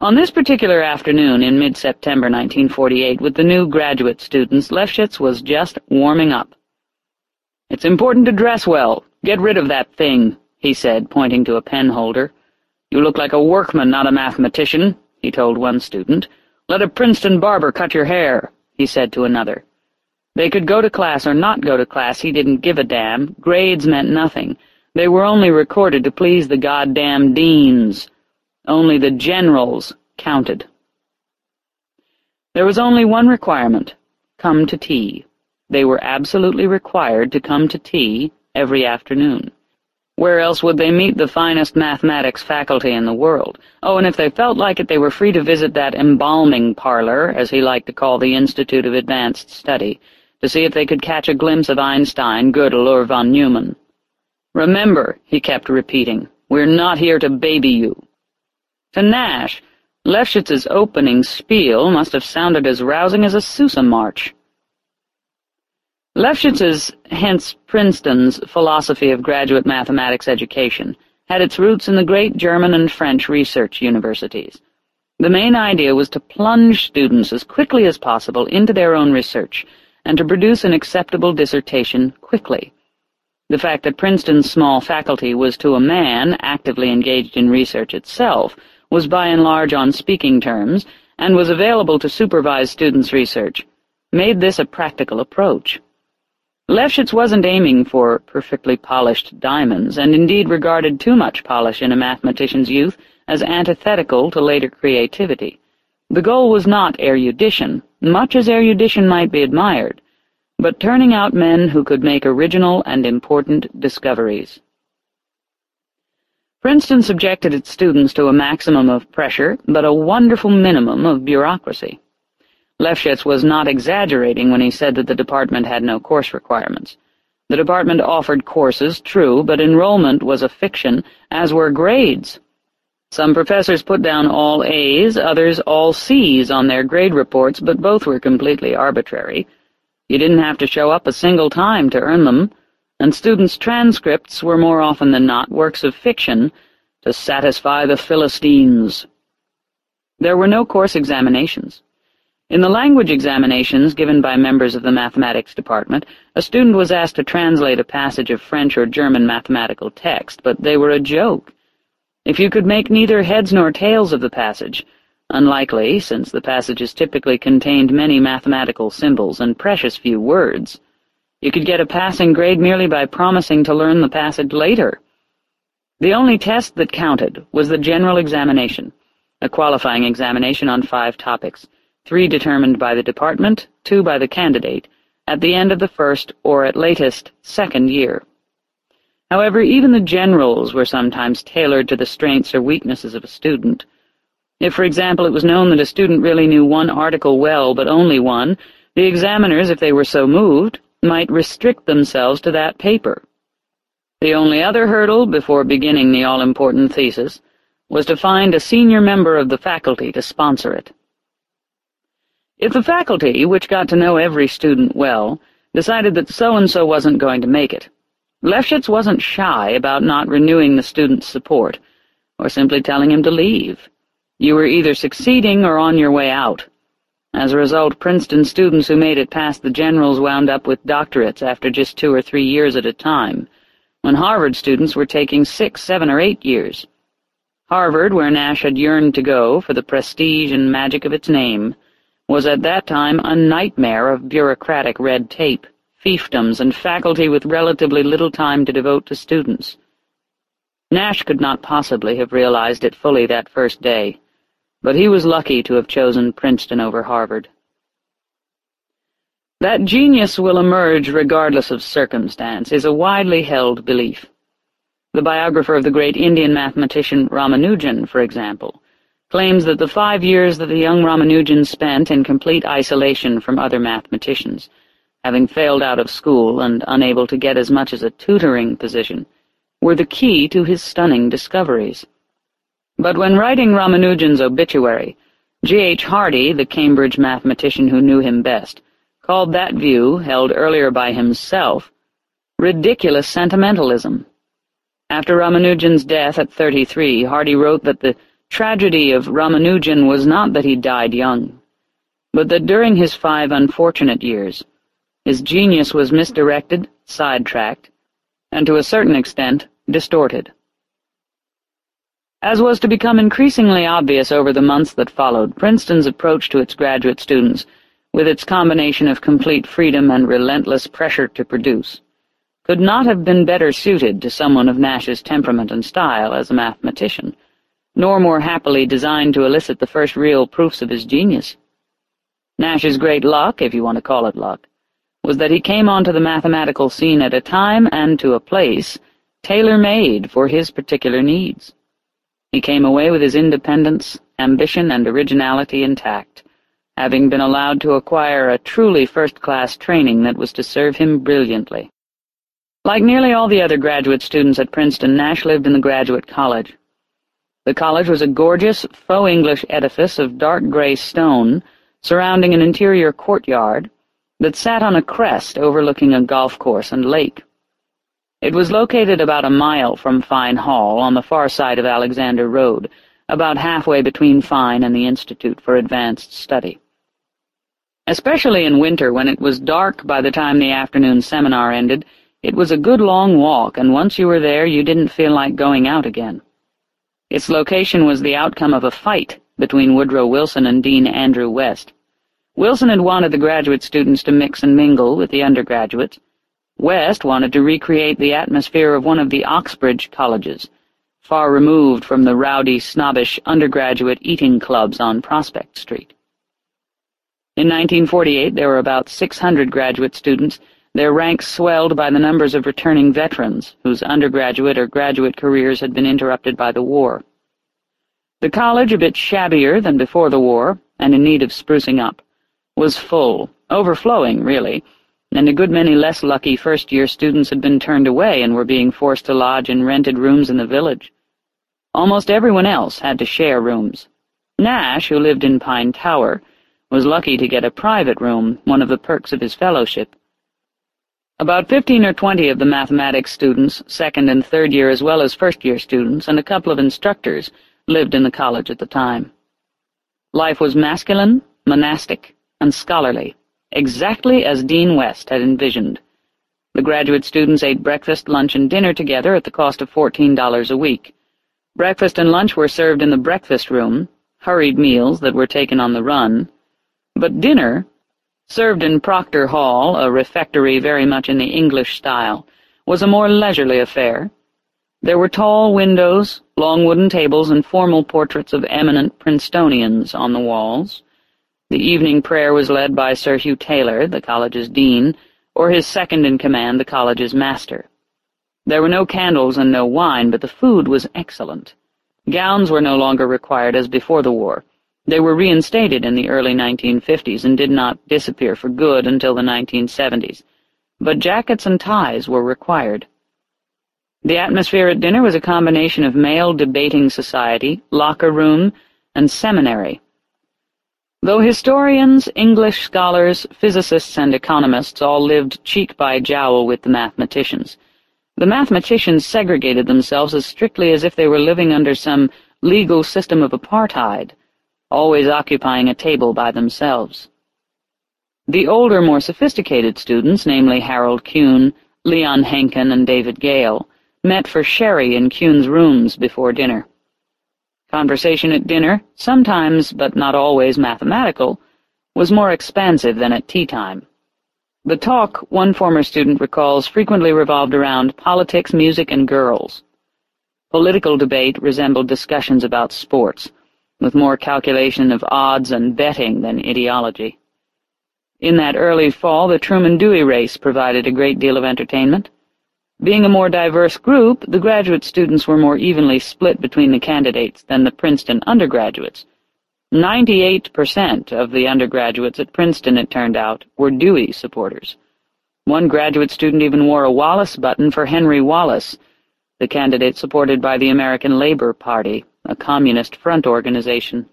On this particular afternoon in mid-September 1948, with the new graduate students, Lefschetz was just warming up. It's important to dress well. Get rid of that thing, he said, pointing to a pen holder. You look like a workman, not a mathematician, he told one student. Let a Princeton barber cut your hair he said to another. They could go to class or not go to class, he didn't give a damn. Grades meant nothing. They were only recorded to please the goddamn deans. Only the generals counted. There was only one requirement. Come to tea. They were absolutely required to come to tea every afternoon. Where else would they meet the finest mathematics faculty in the world? Oh, and if they felt like it, they were free to visit that embalming parlor, as he liked to call the Institute of Advanced Study, to see if they could catch a glimpse of Einstein, Gödel, or von Neumann. Remember, he kept repeating, we're not here to baby you. To Nash, Lefschetz's opening spiel must have sounded as rousing as a Sousa march. Lefschetz's, hence Princeton's, philosophy of graduate mathematics education had its roots in the great German and French research universities. The main idea was to plunge students as quickly as possible into their own research and to produce an acceptable dissertation quickly. The fact that Princeton's small faculty was to a man actively engaged in research itself was by and large on speaking terms and was available to supervise students' research, made this a practical approach. Lefschetz wasn't aiming for perfectly polished diamonds, and indeed regarded too much polish in a mathematician's youth as antithetical to later creativity. The goal was not erudition, much as erudition might be admired, but turning out men who could make original and important discoveries. Princeton subjected its students to a maximum of pressure, but a wonderful minimum of bureaucracy. Lefschetz was not exaggerating when he said that the department had no course requirements. The department offered courses, true, but enrollment was a fiction, as were grades. Some professors put down all A's, others all C's on their grade reports, but both were completely arbitrary. You didn't have to show up a single time to earn them, and students' transcripts were more often than not works of fiction to satisfy the Philistines. There were no course examinations. In the language examinations given by members of the mathematics department, a student was asked to translate a passage of French or German mathematical text, but they were a joke. If you could make neither heads nor tails of the passage, unlikely, since the passages typically contained many mathematical symbols and precious few words, you could get a passing grade merely by promising to learn the passage later. The only test that counted was the general examination, a qualifying examination on five topics, three determined by the department, two by the candidate, at the end of the first or at latest second year. However, even the generals were sometimes tailored to the strengths or weaknesses of a student. If, for example, it was known that a student really knew one article well, but only one, the examiners, if they were so moved, might restrict themselves to that paper. The only other hurdle before beginning the all-important thesis was to find a senior member of the faculty to sponsor it. If the faculty, which got to know every student well, decided that so-and-so wasn't going to make it, Lefschetz wasn't shy about not renewing the student's support, or simply telling him to leave. You were either succeeding or on your way out. As a result, Princeton students who made it past the generals wound up with doctorates after just two or three years at a time, when Harvard students were taking six, seven, or eight years. Harvard, where Nash had yearned to go for the prestige and magic of its name, was at that time a nightmare of bureaucratic red tape fiefdoms, and faculty with relatively little time to devote to students. Nash could not possibly have realized it fully that first day, but he was lucky to have chosen Princeton over Harvard. That genius will emerge regardless of circumstance is a widely held belief. The biographer of the great Indian mathematician Ramanujan, for example, claims that the five years that the young Ramanujan spent in complete isolation from other mathematicians having failed out of school and unable to get as much as a tutoring position, were the key to his stunning discoveries. But when writing Ramanujan's obituary, G. H. Hardy, the Cambridge mathematician who knew him best, called that view, held earlier by himself, ridiculous sentimentalism. After Ramanujan's death at 33, Hardy wrote that the tragedy of Ramanujan was not that he died young, but that during his five unfortunate years, his genius was misdirected, sidetracked, and to a certain extent distorted. As was to become increasingly obvious over the months that followed, Princeton's approach to its graduate students, with its combination of complete freedom and relentless pressure to produce, could not have been better suited to someone of Nash's temperament and style as a mathematician, nor more happily designed to elicit the first real proofs of his genius. Nash's great luck, if you want to call it luck, was that he came onto the mathematical scene at a time and to a place tailor-made for his particular needs. He came away with his independence, ambition, and originality intact, having been allowed to acquire a truly first-class training that was to serve him brilliantly. Like nearly all the other graduate students at Princeton, Nash lived in the graduate college. The college was a gorgeous, faux English edifice of dark gray stone, surrounding an interior courtyard, that sat on a crest overlooking a golf course and lake. It was located about a mile from Fine Hall on the far side of Alexander Road, about halfway between Fine and the Institute for Advanced Study. Especially in winter, when it was dark by the time the afternoon seminar ended, it was a good long walk, and once you were there you didn't feel like going out again. Its location was the outcome of a fight between Woodrow Wilson and Dean Andrew West. Wilson had wanted the graduate students to mix and mingle with the undergraduates. West wanted to recreate the atmosphere of one of the Oxbridge colleges, far removed from the rowdy, snobbish undergraduate eating clubs on Prospect Street. In 1948 there were about 600 graduate students, their ranks swelled by the numbers of returning veterans whose undergraduate or graduate careers had been interrupted by the war. The college, a bit shabbier than before the war, and in need of sprucing up, was full, overflowing, really, and a good many less lucky first-year students had been turned away and were being forced to lodge in rented rooms in the village. Almost everyone else had to share rooms. Nash, who lived in Pyne Tower, was lucky to get a private room, one of the perks of his fellowship. About fifteen or twenty of the mathematics students, second and third year as well as first-year students, and a couple of instructors lived in the college at the time. Life was masculine, monastic, and scholarly, exactly as Dean West had envisioned. The graduate students ate breakfast, lunch, and dinner together at the cost of $14 a week. Breakfast and lunch were served in the breakfast room, hurried meals that were taken on the run, but dinner, served in Procter Hall, a refectory very much in the English style, was a more leisurely affair. There were tall windows, long wooden tables, and formal portraits of eminent Princetonians on the walls. The evening prayer was led by Sir Hugh Taylor, the college's dean, or his second-in-command, the college's master. There were no candles and no wine, but the food was excellent. Gowns were no longer required as before the war. They were reinstated in the early 1950s and did not disappear for good until the 1970s, but jackets and ties were required. The atmosphere at dinner was a combination of male debating society, locker room, and seminary. Though historians, English scholars, physicists, and economists all lived cheek by jowl with the mathematicians, the mathematicians segregated themselves as strictly as if they were living under some legal system of apartheid, always occupying a table by themselves. The older, more sophisticated students, namely Harold Kuhn, Leon Henkin, and David Gale, met for sherry in Kuhn's rooms before dinner. Conversation at dinner, sometimes but not always mathematical, was more expansive than at tea time. The talk, one former student recalls, frequently revolved around politics, music, and girls. Political debate resembled discussions about sports, with more calculation of odds and betting than ideology. In that early fall, the Truman-Dewey race provided a great deal of entertainment. Being a more diverse group, the graduate students were more evenly split between the candidates than the Princeton undergraduates. Ninety-eight percent of the undergraduates at Princeton, it turned out, were Dewey supporters. One graduate student even wore a Wallace button for Henry Wallace, the candidate supported by the American Labor Party, a communist front organization.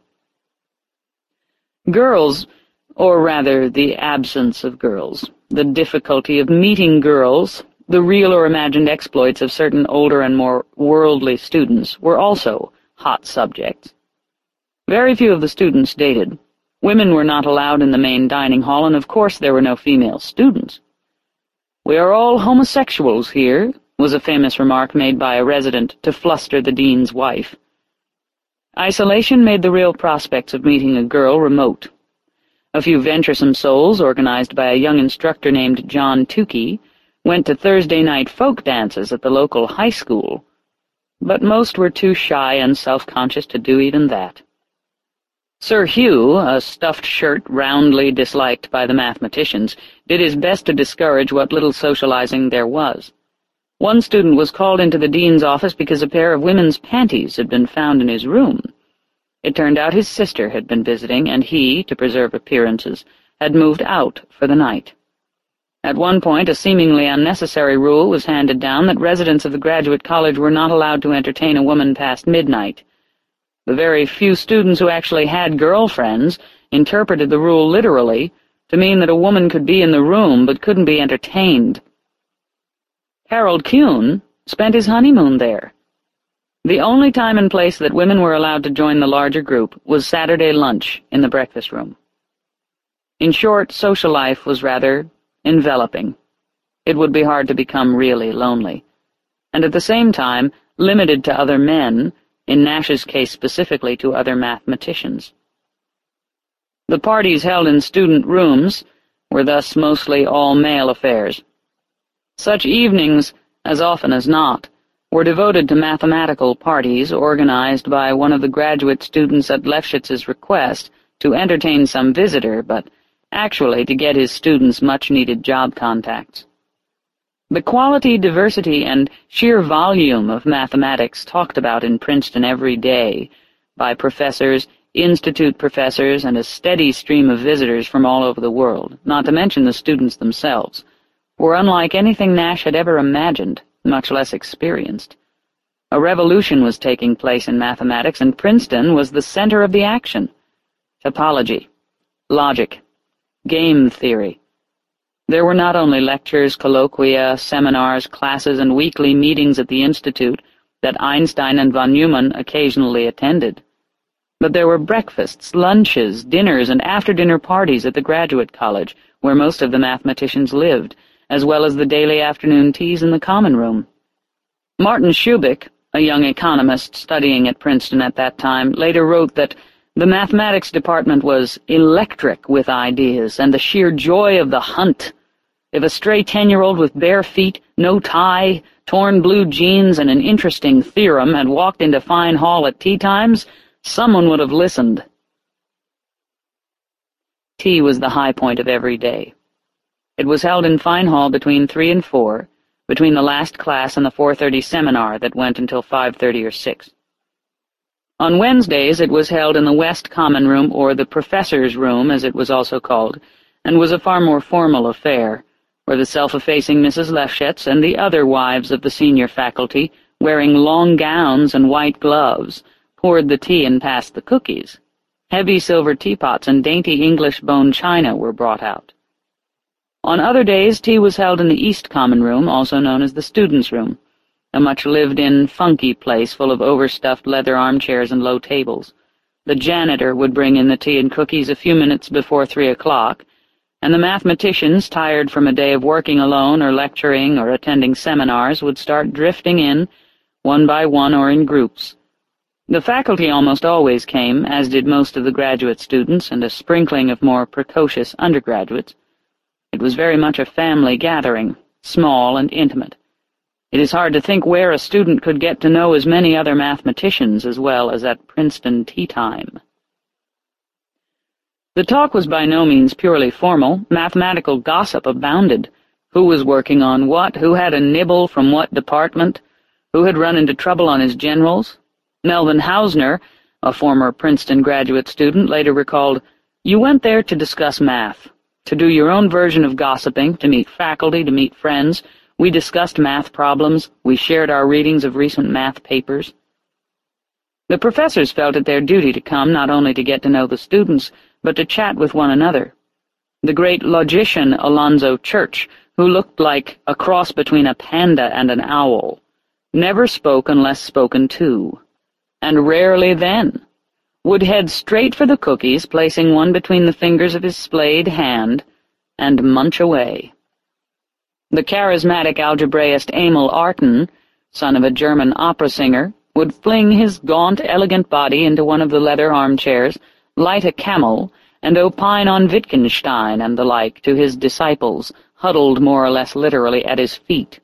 Girls or rather the absence of girls, the difficulty of meeting girls, the real or imagined exploits of certain older and more worldly students were also hot subjects. Very few of the students dated. Women were not allowed in the main dining hall, and of course there were no female students. We are all homosexuals here, was a famous remark made by a resident to fluster the dean's wife. Isolation made the real prospects of meeting a girl remote. A few venturesome souls, organized by a young instructor named John Tukey, went to Thursday night folk dances at the local high school, but most were too shy and self-conscious to do even that. Sir Hugh, a stuffed shirt roundly disliked by the mathematicians, did his best to discourage what little socializing there was. One student was called into the dean's office because a pair of women's panties had been found in his room. It turned out his sister had been visiting, and he, to preserve appearances, had moved out for the night. At one point, a seemingly unnecessary rule was handed down that residents of the graduate college were not allowed to entertain a woman past midnight. The very few students who actually had girlfriends interpreted the rule literally to mean that a woman could be in the room but couldn't be entertained. Harold Kuhn spent his honeymoon there. The only time and place that women were allowed to join the larger group was Saturday lunch in the breakfast room. In short, social life was rather enveloping. It would be hard to become really lonely. And at the same time, limited to other men, in Nash's case specifically to other mathematicians. The parties held in student rooms were thus mostly all male affairs. Such evenings, as often as not, were devoted to mathematical parties organized by one of the graduate students at Lefschetz's request to entertain some visitor, but actually to get his students much-needed job contacts. The quality, diversity, and sheer volume of mathematics talked about in Princeton every day by professors, institute professors, and a steady stream of visitors from all over the world, not to mention the students themselves, were unlike anything Nash had ever imagined much less experienced. A revolution was taking place in mathematics, and Princeton was the center of the action. Topology, logic, game theory. There were not only lectures, colloquia, seminars, classes, and weekly meetings at the Institute that Einstein and von Neumann occasionally attended, but there were breakfasts, lunches, dinners, and after-dinner parties at the graduate college, where most of the mathematicians lived, as well as the daily afternoon teas in the common room. Martin Shubik, a young economist studying at Princeton at that time, later wrote that the mathematics department was electric with ideas and the sheer joy of the hunt. If a stray ten-year-old with bare feet, no tie, torn blue jeans, and an interesting theorem had walked into Fine Hall at tea times, someone would have listened. Tea was the high point of every day. It was held in Fine Hall between 3 and 4, between the last class and the 4.30 seminar that went until 5.30 or 6. On Wednesdays it was held in the West Common Room, or the Professor's Room, as it was also called, and was a far more formal affair, where the self-effacing Mrs. Lefschetz and the other wives of the senior faculty, wearing long gowns and white gloves, poured the tea and passed the cookies. Heavy silver teapots and dainty English bone china were brought out. On other days tea was held in the East Common Room, also known as the Students' Room, a much lived-in, funky place full of overstuffed leather armchairs and low tables. The janitor would bring in the tea and cookies a few minutes before three o'clock, and the mathematicians, tired from a day of working alone or lecturing or attending seminars, would start drifting in, one by one or in groups. The faculty almost always came, as did most of the graduate students and a sprinkling of more precocious undergraduates. It was very much a family gathering, small and intimate. It is hard to think where a student could get to know as many other mathematicians as well as at Princeton tea time. The talk was by no means purely formal. Mathematical gossip abounded. Who was working on what, who had a nibble from what department, who had run into trouble on his generals. Melvin Hausner, a former Princeton graduate student, later recalled, You went there to discuss math, to do your own version of gossiping, to meet faculty, to meet friends, we discussed math problems, we shared our readings of recent math papers. The professors felt it their duty to come not only to get to know the students, but to chat with one another. The great logician Alonzo Church, who looked like a cross between a panda and an owl, never spoke unless spoken to, and rarely then, would head straight for the cookies, placing one between the fingers of his splayed hand, and munch away. The charismatic algebraist Emil Artin, son of a German opera singer, would fling his gaunt, elegant body into one of the leather armchairs, light a camel, and opine on Wittgenstein and the like to his disciples, huddled more or less literally at his feet.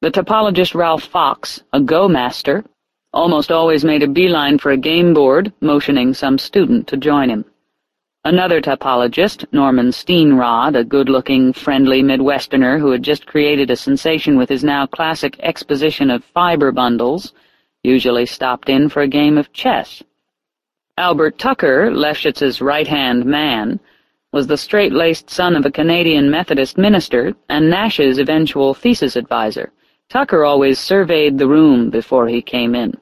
The topologist Ralph Fox, a go-master, almost always made a beeline for a game board, motioning some student to join him. Another topologist, Norman Steenrod, a good-looking, friendly Midwesterner who had just created a sensation with his now classic exposition of fiber bundles, usually stopped in for a game of chess. Albert Tucker, Lefschetz's right-hand man, was the straight-laced son of a Canadian Methodist minister and Nash's eventual thesis advisor. Tucker always surveyed the room before he came in,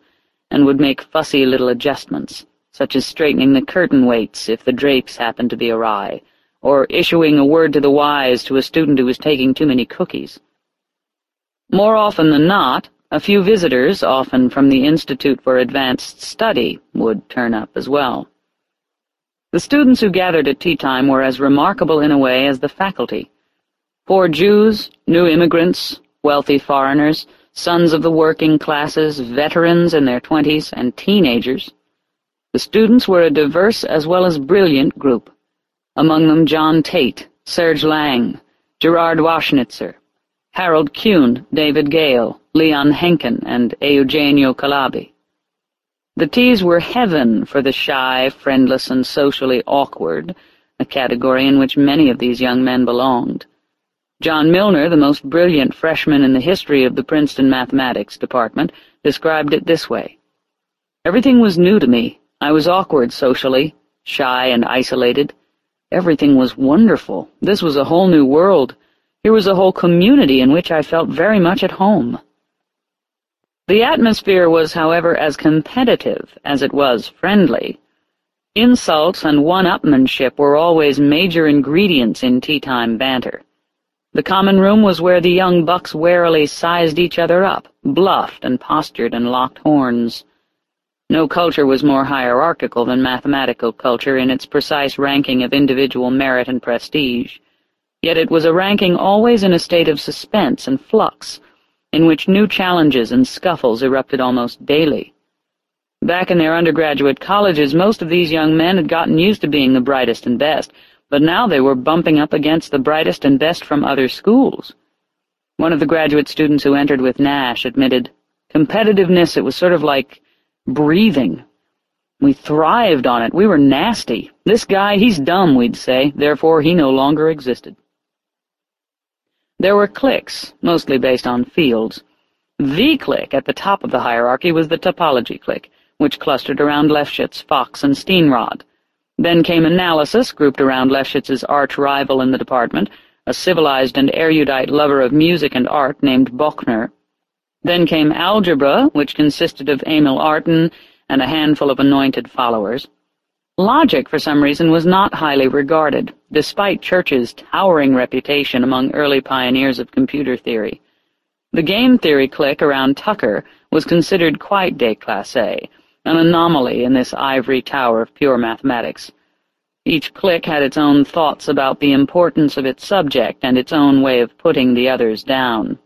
and would make fussy little adjustments such as straightening the curtain weights if the drapes happened to be awry, or issuing a word to the wise to a student who was taking too many cookies. More often than not, a few visitors, often from the Institute for Advanced Study, would turn up as well. The students who gathered at tea time were as remarkable in a way as the faculty. Poor Jews, new immigrants, wealthy foreigners, sons of the working classes, veterans in their twenties, and teenagers, the students were a diverse as well as brilliant group, among them John Tate, Serge Lang, Gerard Washnitzer, Harold Kuhn, David Gale, Leon Henkin, and Eugenio Calabi. The teas were heaven for the shy, friendless, and socially awkward, a category in which many of these young men belonged. John Milnor, the most brilliant freshman in the history of the Princeton Mathematics Department, described it this way. Everything was new to me, I was awkward socially, shy and isolated. Everything was wonderful. This was a whole new world. Here was a whole community in which I felt very much at home. The atmosphere was, however, as competitive as it was friendly. Insults and one-upmanship were always major ingredients in tea-time banter. The common room was where the young bucks warily sized each other up, bluffed and postured and locked horns. No culture was more hierarchical than mathematical culture in its precise ranking of individual merit and prestige. Yet it was a ranking always in a state of suspense and flux, in which new challenges and scuffles erupted almost daily. Back in their undergraduate colleges, most of these young men had gotten used to being the brightest and best, but now they were bumping up against the brightest and best from other schools. One of the graduate students who entered with Nash admitted, competitiveness, it was sort of like breathing. We thrived on it. We were nasty. This guy, he's dumb, we'd say, therefore he no longer existed. There were cliques, mostly based on fields. The clique at the top of the hierarchy was the topology clique, which clustered around Lefschetz, Fox, and Steenrod. Then came analysis, grouped around Lefschetz's arch-rival in the department, a civilized and erudite lover of music and art named Bochner. Then came algebra, which consisted of Emil Artin and a handful of anointed followers. Logic, for some reason, was not highly regarded, despite Church's towering reputation among early pioneers of computer theory. The game theory clique around Tucker was considered quite déclassé, an anomaly in this ivory tower of pure mathematics. Each clique had its own thoughts about the importance of its subject and its own way of putting the others down.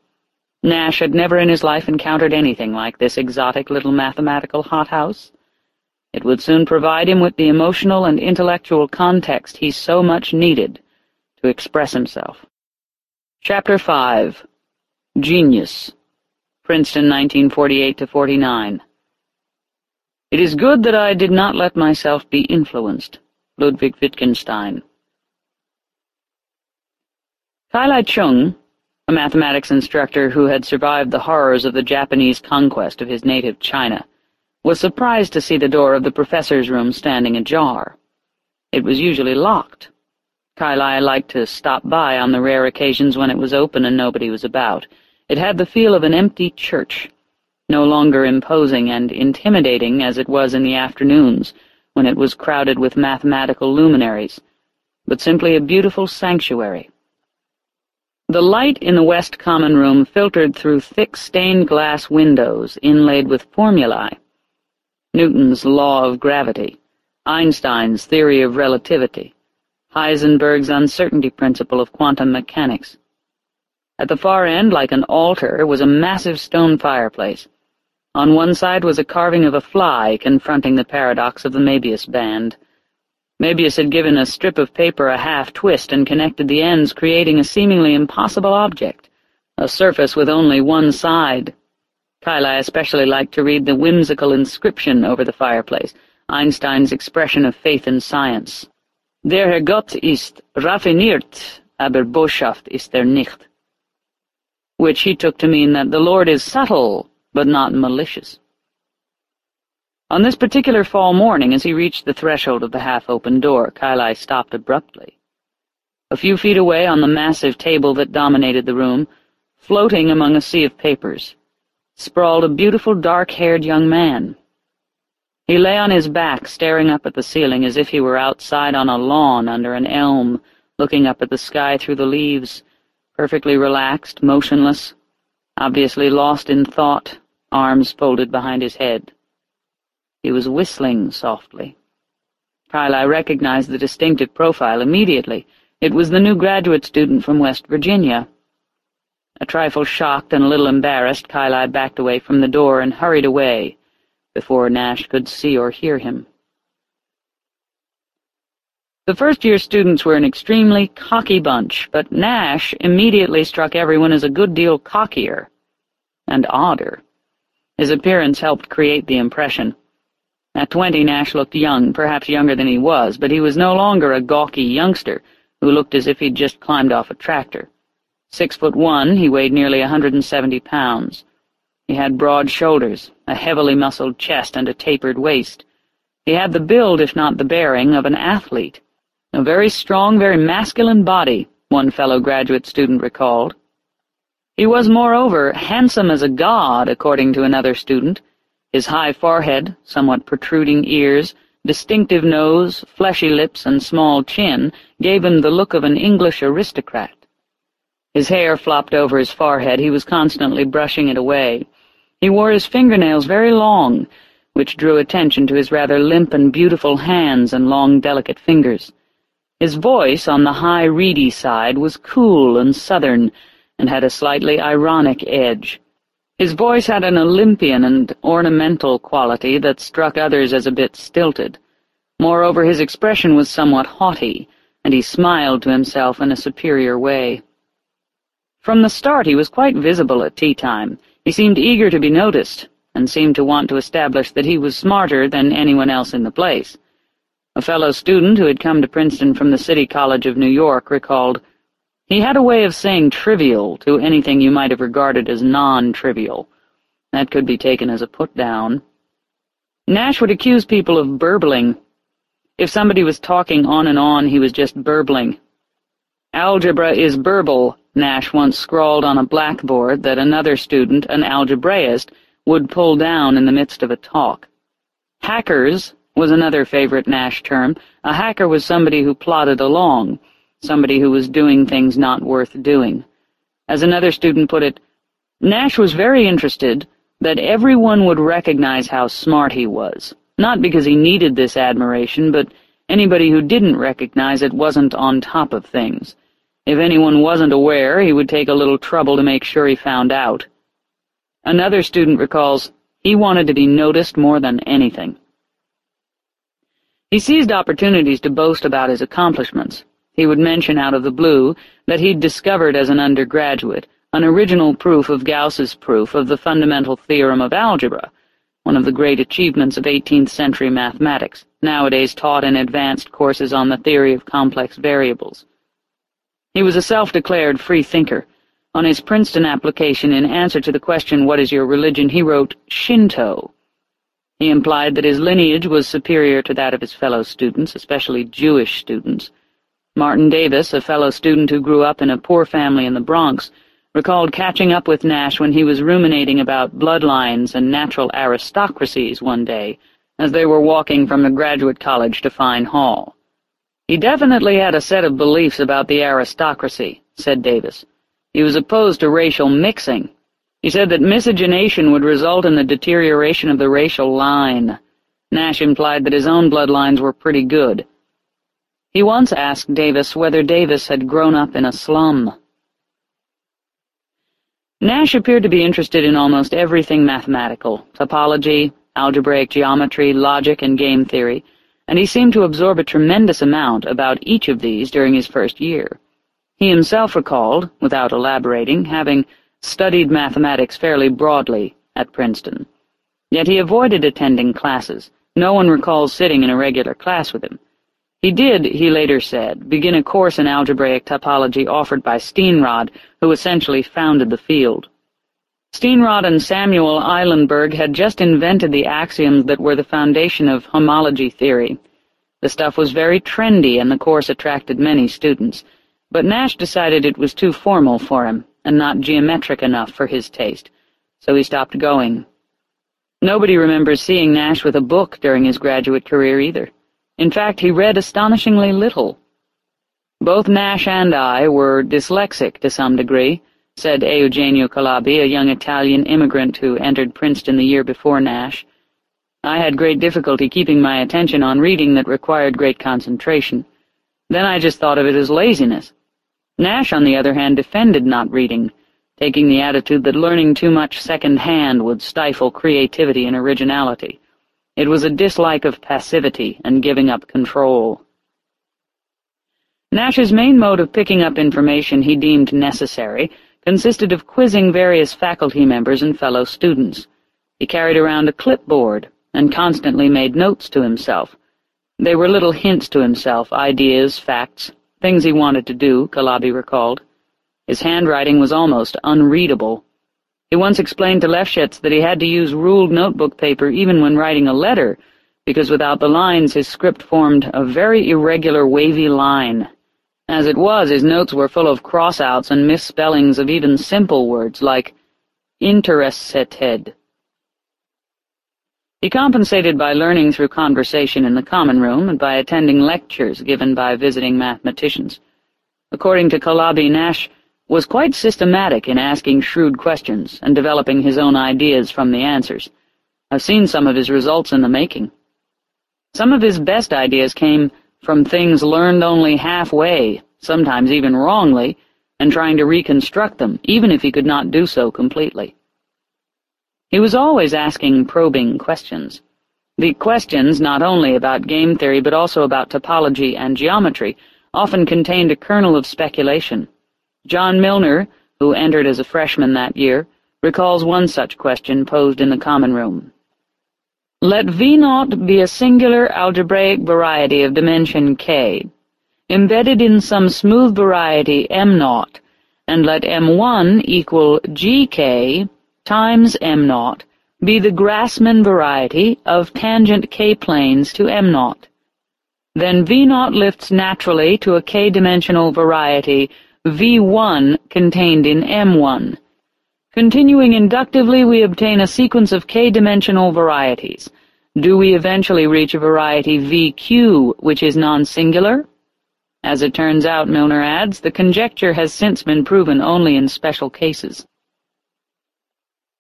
Nash had never in his life encountered anything like this exotic little mathematical hothouse. It would soon provide him with the emotional and intellectual context he so much needed to express himself. Chapter 5 Genius Princeton, 1948-49 It is good that I did not let myself be influenced. Ludwig Wittgenstein Kai-Lai Chung, a mathematics instructor who had survived the horrors of the Japanese conquest of his native China, was surprised to see the door of the professor's room standing ajar. It was usually locked. Kai-Lai liked to stop by on the rare occasions when it was open and nobody was about. It had the feel of an empty church, no longer imposing and intimidating as it was in the afternoons, when it was crowded with mathematical luminaries, but simply a beautiful sanctuary. The light in the west common room filtered through thick stained glass windows inlaid with formulae, Newton's law of gravity, Einstein's theory of relativity, Heisenberg's uncertainty principle of quantum mechanics. At the far end, like an altar, was a massive stone fireplace. On one side was a carving of a fly confronting the paradox of the Möbius band. Möbius had given a strip of paper a half twist and connected the ends, creating a seemingly impossible object, a surface with only one side. Kai-Lai especially liked to read the whimsical inscription over the fireplace, Einstein's expression of faith in science. Der Herr Gott ist raffiniert, aber Boshaft ist er nicht, which he took to mean that the Lord is subtle, but not malicious. On this particular fall morning, as he reached the threshold of the half-open door, Kai-Lai stopped abruptly. A few feet away on the massive table that dominated the room, floating among a sea of papers, sprawled a beautiful dark-haired young man. He lay on his back, staring up at the ceiling as if he were outside on a lawn under an elm, looking up at the sky through the leaves, perfectly relaxed, motionless, obviously lost in thought, arms folded behind his head. He was whistling softly. Kai-Lai recognized the distinctive profile immediately. It was the new graduate student from West Virginia. A trifle shocked and a little embarrassed, Kai-Lai backed away from the door and hurried away before Nash could see or hear him. The first-year students were an extremely cocky bunch, but Nash immediately struck everyone as a good deal cockier and odder. His appearance helped create the impression. At twenty, Nash looked young, perhaps younger than he was, but he was no longer a gawky youngster who looked as if he'd just climbed off a tractor. Six foot one, he weighed nearly a hundred and seventy pounds. He had broad shoulders, a heavily muscled chest, and a tapered waist. He had the build, if not the bearing, of an athlete. A very strong, very masculine body, one fellow graduate student recalled. He was, moreover, handsome as a god, according to another student. His high forehead, somewhat protruding ears, distinctive nose, fleshy lips, and small chin gave him the look of an English aristocrat. His hair flopped over his forehead, he was constantly brushing it away. He wore his fingernails very long, which drew attention to his rather limp and beautiful hands and long, delicate fingers. His voice, on the high, reedy side, was cool and southern, and had a slightly ironic edge. His voice had an Olympian and ornamental quality that struck others as a bit stilted. Moreover, his expression was somewhat haughty, and he smiled to himself in a superior way. From the start he was quite visible at tea time. He seemed eager to be noticed, and seemed to want to establish that he was smarter than anyone else in the place. A fellow student who had come to Princeton from the City College of New York recalled, He had a way of saying trivial to anything you might have regarded as non-trivial. That could be taken as a put-down. Nash would accuse people of burbling. If somebody was talking on and on, he was just burbling, Algebra is burble, Nash once scrawled on a blackboard that another student, an algebraist, would pull down in the midst of a talk. Hackers was another favorite Nash term. A hacker was somebody who plodded along, somebody who was doing things not worth doing. As another student put it, Nash was very interested that everyone would recognize how smart he was, not because he needed this admiration, but anybody who didn't recognize it wasn't on top of things. If anyone wasn't aware, he would take a little trouble to make sure he found out. Another student recalls, he wanted to be noticed more than anything. He seized opportunities to boast about his accomplishments. He would mention out of the blue that he'd discovered as an undergraduate an original proof of Gauss's proof of the fundamental theorem of algebra, one of the great achievements of 18th-century mathematics, nowadays taught in advanced courses on the theory of complex variables. He was a self-declared free thinker. On his Princeton application, in answer to the question, What is your religion?, he wrote, Shinto. He implied that his lineage was superior to that of his fellow students, especially Jewish students. Martin Davis, a fellow student who grew up in a poor family in the Bronx, recalled catching up with Nash when he was ruminating about bloodlines and natural aristocracies one day, as they were walking from the graduate college to Fine Hall. He definitely had a set of beliefs about the aristocracy, said Davis. He was opposed to racial mixing. He said that miscegenation would result in the deterioration of the racial line. Nash implied that his own bloodlines were pretty good. He once asked Davis whether Davis had grown up in a slum. Nash appeared to be interested in almost everything mathematical, topology, algebraic geometry, logic, and game theory, and he seemed to absorb a tremendous amount about each of these during his first year. He himself recalled, without elaborating, having studied mathematics fairly broadly at Princeton. Yet he avoided attending classes. No one recalls sitting in a regular class with him. He did, he later said, begin a course in algebraic topology offered by Steenrod, who essentially founded the field. Steenrod and Samuel Eilenberg had just invented the axioms that were the foundation of homology theory. The stuff was very trendy and the course attracted many students, but Nash decided it was too formal for him and not geometric enough for his taste, so he stopped going. Nobody remembers seeing Nash with a book during his graduate career either. In fact, he read astonishingly little. Both Nash and I were dyslexic to some degree, said Eugenio Calabi, a young Italian immigrant who entered Princeton the year before Nash. I had great difficulty keeping my attention on reading that required great concentration. Then I just thought of it as laziness. Nash, on the other hand, defended not reading, taking the attitude that learning too much second-hand would stifle creativity and originality. It was a dislike of passivity and giving up control. Nash's main mode of picking up information he deemed necessary consisted of quizzing various faculty members and fellow students. He carried around a clipboard and constantly made notes to himself. They were little hints to himself, ideas, facts, things he wanted to do, Calabi recalled. His handwriting was almost unreadable. He once explained to Lefschetz that he had to use ruled notebook paper even when writing a letter, because without the lines his script formed a very irregular wavy line. As it was, his notes were full of cross-outs and misspellings of even simple words like interested. He compensated by learning through conversation in the common room and by attending lectures given by visiting mathematicians. According to Calabi, Nash was quite systematic in asking shrewd questions and developing his own ideas from the answers. I've seen some of his results in the making. Some of his best ideas came from things learned only halfway, sometimes even wrongly, and trying to reconstruct them, even if he could not do so completely. He was always asking probing questions. The questions, not only about game theory but also about topology and geometry, often contained a kernel of speculation. John Milnor, who entered as a freshman that year, recalls one such question posed in the common room. Let V0 be a singular algebraic variety of dimension k, embedded in some smooth variety M0, and let M1 equal gk times M0 be the Grassmann variety of tangent k-planes to M0. then V0 lifts naturally to a k-dimensional variety V1 contained in M1. Continuing inductively, we obtain a sequence of k-dimensional varieties. Do we eventually reach a variety VQ, which is non-singular? As it turns out, Milnor adds, the conjecture has since been proven only in special cases.